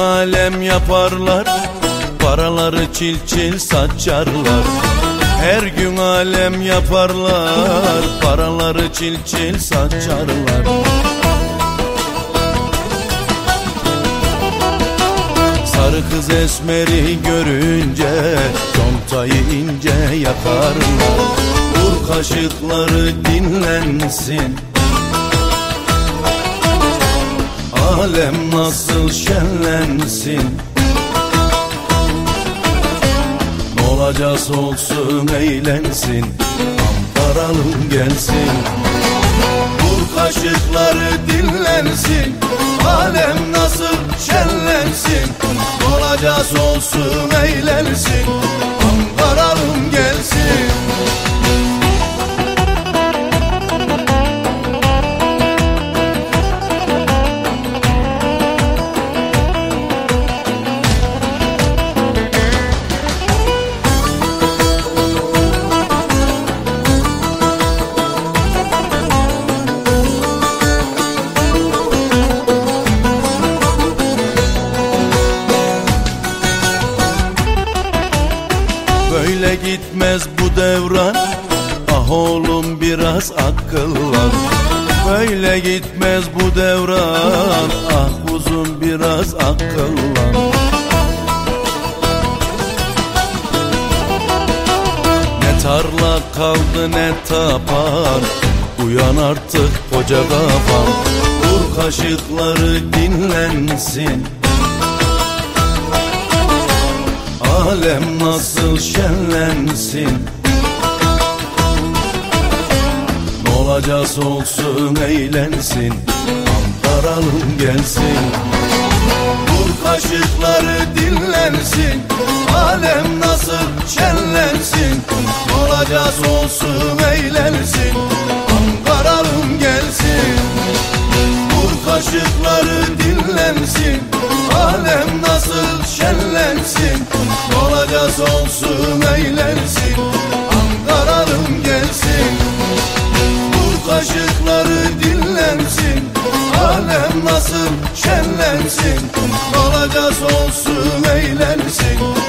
alem yaparlar Paraları çil çil saçarlar. Her gün alem yaparlar Paraları çil çil saçarlar. Sarı kız esmeri görünce Contayı ince yakarlar Vur kaşıkları dinlensin Alem nasıl şenlensin? Ne olacağız olsun eğlensin. Amparalım gelsin. Vur kaşıkları dinlensin. Alem nasıl şenlensin? Ne olsun eğlensin Böyle gitmez bu devran. Ah oğlum biraz akıllan Böyle gitmez bu devran. Ah uzun biraz akıllan Ne tarla kaldı ne tapan Uyan artık koca kafam Vur kaşıkları dinlensin Alem nasıl şenlensin? Ne olacağız olsun eğlensin. Ankaralım gelsin. Vur kaşıkları dinlensin. Alem nasıl şenlensin? Ne olacağız olsun eğlensin. Ankaralım gelsin. Vur kaşıkları dinlensin. Alem nasıl şenlensin Olacağız olsun eğlensin Ankaralım gelsin. Vur kaşıkları dinlensin Alem nasıl şenlensin. Ne olacağız olsun eğlensin